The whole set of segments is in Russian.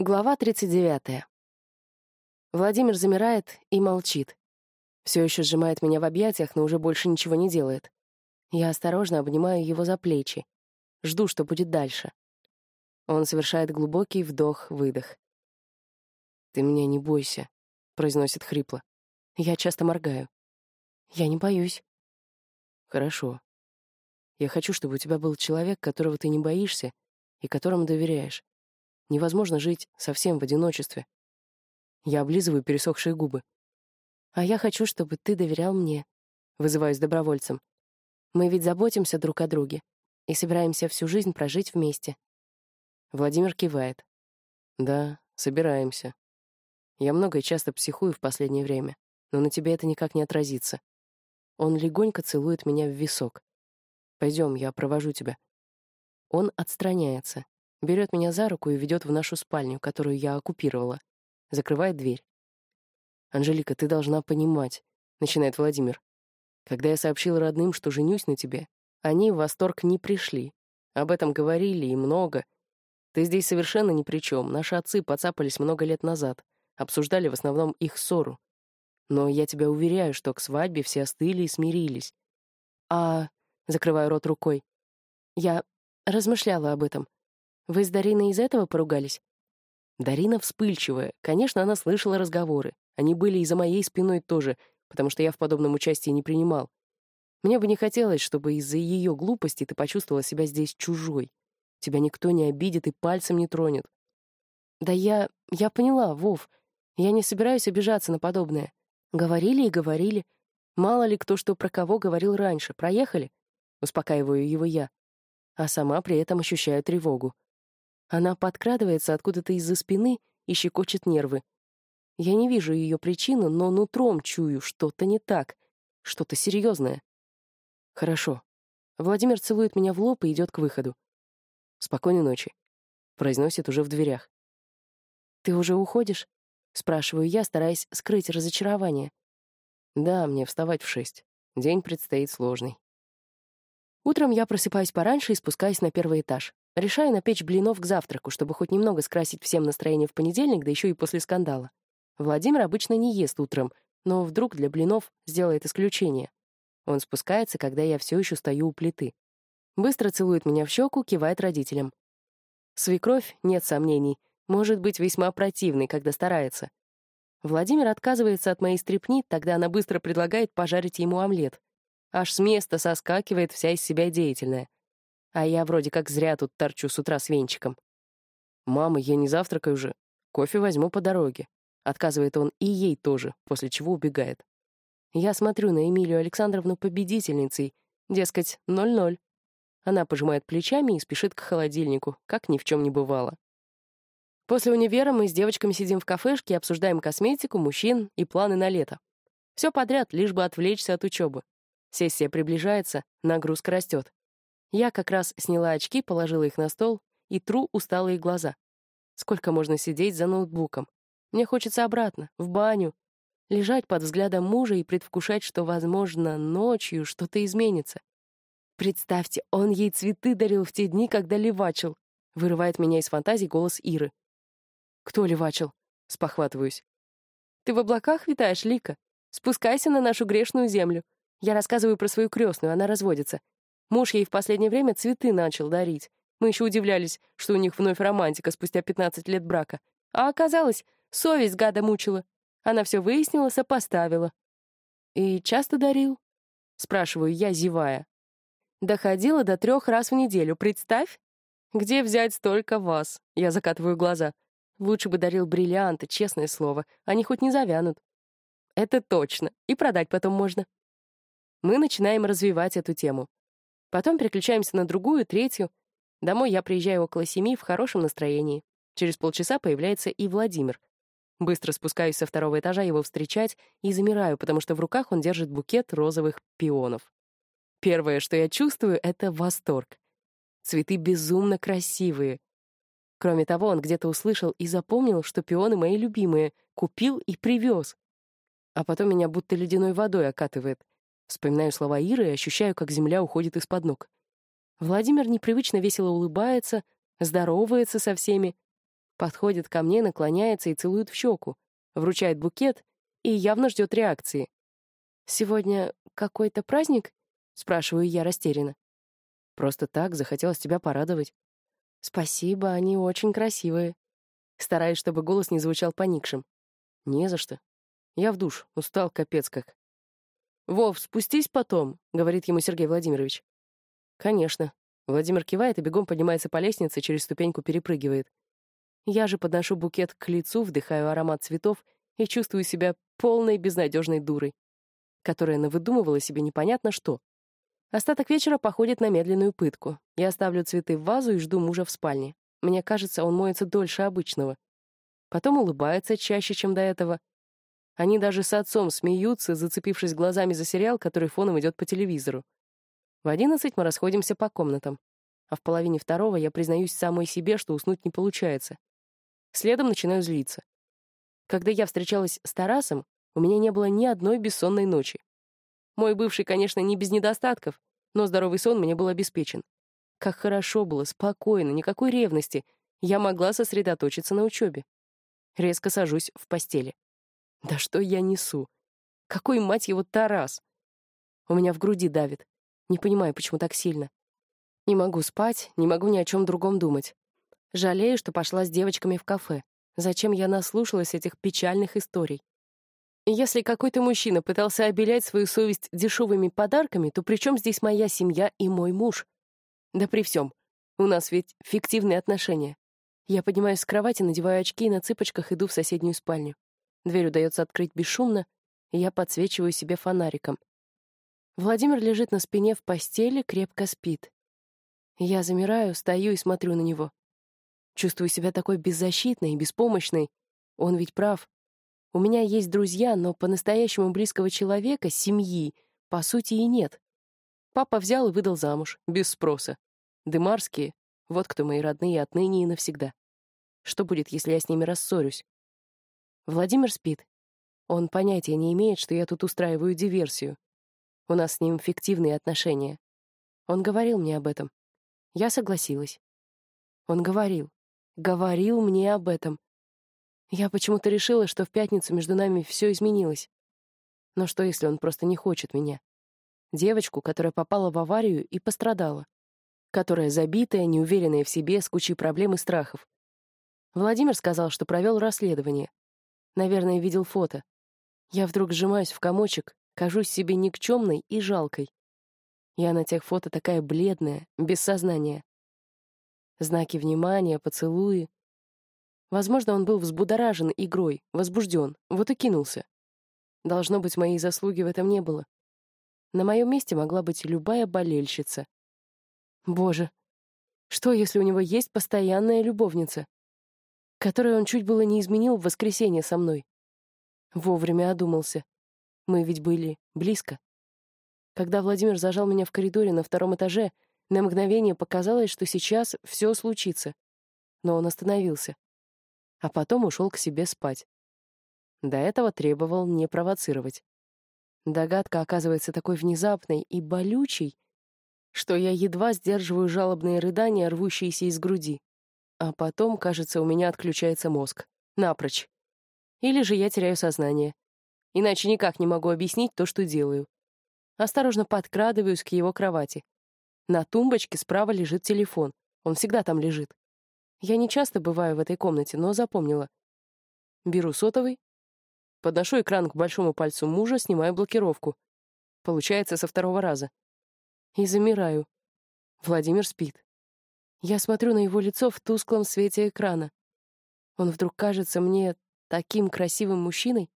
Глава 39. Владимир замирает и молчит. Все еще сжимает меня в объятиях, но уже больше ничего не делает. Я осторожно обнимаю его за плечи. Жду, что будет дальше. Он совершает глубокий вдох-выдох. «Ты меня не бойся», — произносит хрипло. Я часто моргаю. «Я не боюсь». «Хорошо. Я хочу, чтобы у тебя был человек, которого ты не боишься и которому доверяешь. Невозможно жить совсем в одиночестве. Я облизываю пересохшие губы. А я хочу, чтобы ты доверял мне. Вызываюсь добровольцем. Мы ведь заботимся друг о друге и собираемся всю жизнь прожить вместе. Владимир кивает. Да, собираемся. Я много и часто психую в последнее время, но на тебе это никак не отразится. Он легонько целует меня в висок. Пойдем, я провожу тебя. Он отстраняется, берет меня за руку и ведет в нашу спальню, которую я оккупировала. Закрывает дверь. «Анжелика, ты должна понимать», — начинает Владимир. «Когда я сообщил родным, что женюсь на тебе, они в восторг не пришли. Об этом говорили и много. Ты здесь совершенно ни при чем. Наши отцы поцапались много лет назад. Обсуждали в основном их ссору. Но я тебя уверяю, что к свадьбе все остыли и смирились. А... Закрываю рот рукой. Я размышляла об этом. Вы с Дариной из этого поругались? Дарина вспыльчивая. Конечно, она слышала разговоры. Они были и за моей спиной тоже, потому что я в подобном участии не принимал. Мне бы не хотелось, чтобы из-за ее глупости ты почувствовала себя здесь чужой. Тебя никто не обидит и пальцем не тронет. Да я... я поняла, Вов. Я не собираюсь обижаться на подобное. Говорили и говорили. Мало ли кто что про кого говорил раньше. Проехали? Успокаиваю его я. А сама при этом ощущаю тревогу. Она подкрадывается откуда-то из-за спины и щекочет нервы. Я не вижу ее причину, но нутром чую, что-то не так, что-то серьезное. Хорошо. Владимир целует меня в лоб и идет к выходу. Спокойной ночи. Произносит уже в дверях. Ты уже уходишь? Спрашиваю я, стараясь скрыть разочарование. Да, мне вставать в шесть. День предстоит сложный. Утром я просыпаюсь пораньше и спускаюсь на первый этаж. Решаю напечь блинов к завтраку, чтобы хоть немного скрасить всем настроение в понедельник, да еще и после скандала. Владимир обычно не ест утром, но вдруг для блинов сделает исключение. Он спускается, когда я все еще стою у плиты. Быстро целует меня в щеку, кивает родителям. Свекровь, нет сомнений, может быть весьма противной, когда старается. Владимир отказывается от моей стрепни, тогда она быстро предлагает пожарить ему омлет. Аж с места соскакивает вся из себя деятельная. А я вроде как зря тут торчу с утра с венчиком. «Мама, я не завтракаю уже. Кофе возьму по дороге». Отказывает он и ей тоже, после чего убегает. Я смотрю на Эмилию Александровну победительницей, дескать, ноль-ноль. Она пожимает плечами и спешит к холодильнику, как ни в чем не бывало. После универа мы с девочками сидим в кафешке и обсуждаем косметику, мужчин и планы на лето. Все подряд, лишь бы отвлечься от учебы. Сессия приближается, нагрузка растет. Я как раз сняла очки, положила их на стол и тру усталые глаза. Сколько можно сидеть за ноутбуком? Мне хочется обратно, в баню, лежать под взглядом мужа и предвкушать, что, возможно, ночью что-то изменится. Представьте, он ей цветы дарил в те дни, когда левачил. Вырывает меня из фантазий голос Иры. «Кто левачил?» — спохватываюсь. «Ты в облаках витаешь, Лика? Спускайся на нашу грешную землю. Я рассказываю про свою крестную, она разводится. Муж ей в последнее время цветы начал дарить. Мы еще удивлялись, что у них вновь романтика спустя 15 лет брака. А оказалось, совесть гада мучила. Она все выяснила, сопоставила. «И часто дарил?» — спрашиваю я, зевая. «Доходила до трех раз в неделю, представь? Где взять столько вас?» Я закатываю глаза. Лучше бы дарил бриллианты, честное слово. Они хоть не завянут. Это точно. И продать потом можно. Мы начинаем развивать эту тему. Потом переключаемся на другую, третью. Домой я приезжаю около семи в хорошем настроении. Через полчаса появляется и Владимир. Быстро спускаюсь со второго этажа его встречать и замираю, потому что в руках он держит букет розовых пионов. Первое, что я чувствую, — это восторг. Цветы безумно красивые. Кроме того, он где-то услышал и запомнил, что пионы мои любимые, купил и привез. А потом меня будто ледяной водой окатывает. Вспоминаю слова Иры и ощущаю, как земля уходит из-под ног. Владимир непривычно весело улыбается, здоровается со всеми. Подходит ко мне, наклоняется и целует в щеку, вручает букет и явно ждет реакции. «Сегодня какой-то праздник?» — спрашиваю я растерянно. «Просто так, захотелось тебя порадовать». «Спасибо, они очень красивые». Стараюсь, чтобы голос не звучал поникшим. «Не за что. Я в душ, устал капец как». «Вов, спустись потом», — говорит ему Сергей Владимирович. «Конечно». Владимир кивает и бегом поднимается по лестнице, через ступеньку перепрыгивает. Я же подношу букет к лицу, вдыхаю аромат цветов и чувствую себя полной безнадежной дурой, которая навыдумывала себе непонятно что. Остаток вечера походит на медленную пытку. Я ставлю цветы в вазу и жду мужа в спальне. Мне кажется, он моется дольше обычного. Потом улыбается чаще, чем до этого. Они даже с отцом смеются, зацепившись глазами за сериал, который фоном идет по телевизору. В одиннадцать мы расходимся по комнатам. А в половине второго я признаюсь самой себе, что уснуть не получается. Следом начинаю злиться. Когда я встречалась с Тарасом, у меня не было ни одной бессонной ночи. Мой бывший, конечно, не без недостатков, но здоровый сон мне был обеспечен. Как хорошо было, спокойно, никакой ревности. Я могла сосредоточиться на учебе. Резко сажусь в постели. Да что я несу? Какой, мать его, Тарас? У меня в груди давит. Не понимаю, почему так сильно. Не могу спать, не могу ни о чем другом думать. Жалею, что пошла с девочками в кафе. Зачем я наслушалась этих печальных историй? Если какой-то мужчина пытался обелять свою совесть дешевыми подарками, то при чем здесь моя семья и мой муж? Да при всем. У нас ведь фиктивные отношения. Я поднимаюсь с кровати, надеваю очки и на цыпочках иду в соседнюю спальню. Дверь удается открыть бесшумно, и я подсвечиваю себе фонариком. Владимир лежит на спине в постели, крепко спит. Я замираю, стою и смотрю на него. Чувствую себя такой беззащитной и беспомощной. Он ведь прав. У меня есть друзья, но по-настоящему близкого человека, семьи, по сути и нет. Папа взял и выдал замуж, без спроса. Дымарские — вот кто мои родные отныне и навсегда. Что будет, если я с ними рассорюсь? Владимир спит. Он понятия не имеет, что я тут устраиваю диверсию. У нас с ним фиктивные отношения. Он говорил мне об этом. Я согласилась. Он говорил говорил мне об этом. Я почему-то решила, что в пятницу между нами все изменилось. Но что, если он просто не хочет меня? Девочку, которая попала в аварию и пострадала. Которая забитая, неуверенная в себе, с кучей проблем и страхов. Владимир сказал, что провел расследование. Наверное, видел фото. Я вдруг сжимаюсь в комочек, кажусь себе никчемной и жалкой. Я на тех фото такая бледная, без сознания. Знаки внимания, поцелуи. Возможно, он был взбудоражен игрой, возбужден, вот и кинулся. Должно быть, моей заслуги в этом не было. На моем месте могла быть любая болельщица. Боже, что, если у него есть постоянная любовница, которую он чуть было не изменил в воскресенье со мной? Вовремя одумался. Мы ведь были близко. Когда Владимир зажал меня в коридоре на втором этаже, на мгновение показалось, что сейчас все случится. Но он остановился. А потом ушел к себе спать. До этого требовал не провоцировать. Догадка оказывается такой внезапной и болючей, что я едва сдерживаю жалобные рыдания, рвущиеся из груди. А потом, кажется, у меня отключается мозг. Напрочь. Или же я теряю сознание. Иначе никак не могу объяснить то, что делаю. Осторожно подкрадываюсь к его кровати. На тумбочке справа лежит телефон. Он всегда там лежит. Я не часто бываю в этой комнате, но запомнила. Беру сотовый, подношу экран к большому пальцу мужа, снимаю блокировку. Получается со второго раза. И замираю. Владимир спит. Я смотрю на его лицо в тусклом свете экрана. Он вдруг кажется мне таким красивым мужчиной.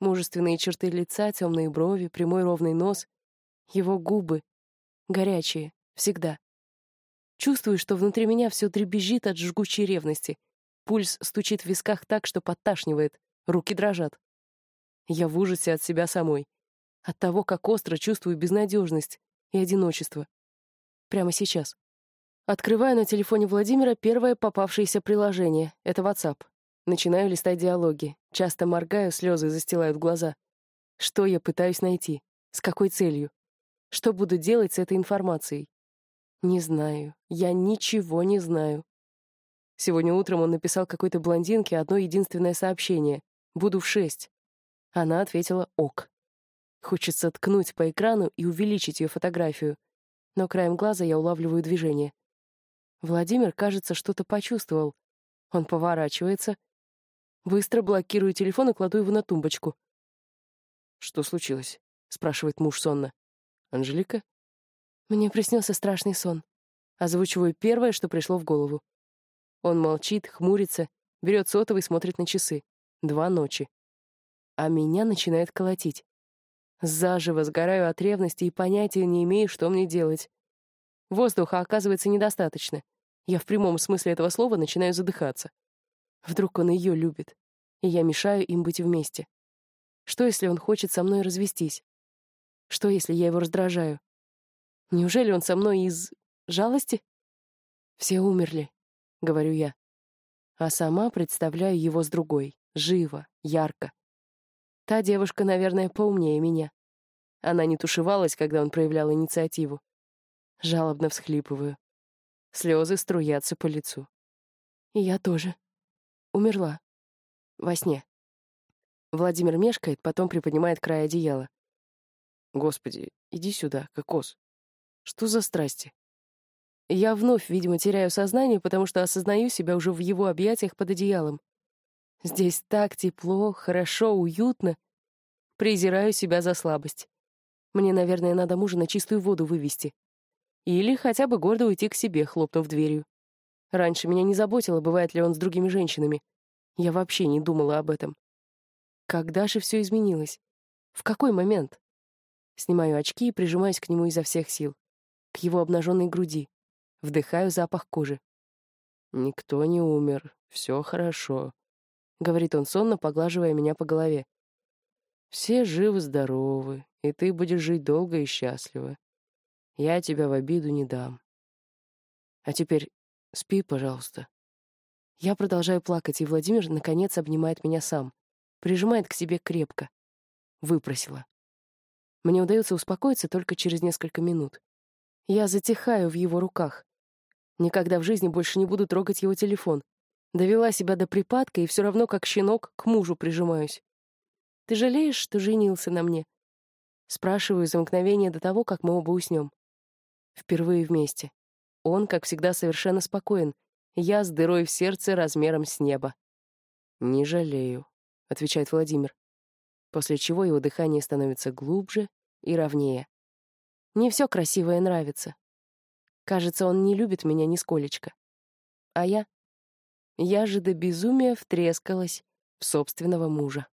Мужественные черты лица, темные брови, прямой ровный нос. Его губы, горячие, всегда. Чувствую, что внутри меня все дребезжит от жгучей ревности. Пульс стучит в висках так, что подташнивает, руки дрожат. Я в ужасе от себя самой, от того, как остро чувствую безнадежность и одиночество. Прямо сейчас. Открываю на телефоне Владимира первое попавшееся приложение — это WhatsApp. Начинаю листать диалоги. Часто моргаю, слезы застилают глаза. Что я пытаюсь найти? С какой целью? Что буду делать с этой информацией? Не знаю. Я ничего не знаю. Сегодня утром он написал какой-то блондинке одно единственное сообщение. «Буду в шесть». Она ответила «ок». Хочется ткнуть по экрану и увеличить ее фотографию, но краем глаза я улавливаю движение. Владимир, кажется, что-то почувствовал. Он поворачивается. Быстро блокирую телефон и кладу его на тумбочку. «Что случилось?» — спрашивает муж сонно. «Анжелика?» Мне приснился страшный сон. Озвучиваю первое, что пришло в голову. Он молчит, хмурится, берет сотовый, смотрит на часы. Два ночи. А меня начинает колотить. Заживо сгораю от ревности и понятия не имею, что мне делать. Воздуха оказывается недостаточно. Я в прямом смысле этого слова начинаю задыхаться. Вдруг он ее любит, и я мешаю им быть вместе. Что, если он хочет со мной развестись? Что, если я его раздражаю? Неужели он со мной из... жалости? Все умерли, — говорю я. А сама представляю его с другой, живо, ярко. Та девушка, наверное, поумнее меня. Она не тушевалась, когда он проявлял инициативу. Жалобно всхлипываю. Слезы струятся по лицу. И я тоже. Умерла. Во сне. Владимир мешкает, потом приподнимает край одеяла. Господи, иди сюда, кокос. Что за страсти? Я вновь, видимо, теряю сознание, потому что осознаю себя уже в его объятиях под одеялом. Здесь так тепло, хорошо, уютно. Презираю себя за слабость. Мне, наверное, надо мужа на чистую воду вывести. Или хотя бы гордо уйти к себе, хлопнув дверью. Раньше меня не заботило, бывает ли он с другими женщинами. Я вообще не думала об этом. Когда же все изменилось? В какой момент? Снимаю очки и прижимаюсь к нему изо всех сил. К его обнаженной груди. Вдыхаю запах кожи. «Никто не умер, все хорошо», — говорит он сонно, поглаживая меня по голове. «Все живы-здоровы, и ты будешь жить долго и счастливо. Я тебя в обиду не дам. А теперь спи, пожалуйста». Я продолжаю плакать, и Владимир, наконец, обнимает меня сам, прижимает к себе крепко. Выпросила. Мне удается успокоиться только через несколько минут. Я затихаю в его руках, Никогда в жизни больше не буду трогать его телефон. Довела себя до припадка и все равно, как щенок, к мужу прижимаюсь. «Ты жалеешь, что женился на мне?» Спрашиваю за мгновение до того, как мы оба уснем. Впервые вместе. Он, как всегда, совершенно спокоен. Я с дырой в сердце размером с неба. «Не жалею», — отвечает Владимир, после чего его дыхание становится глубже и ровнее. «Не все красивое нравится, Кажется, он не любит меня нисколечко. А я? Я же до безумия втрескалась в собственного мужа.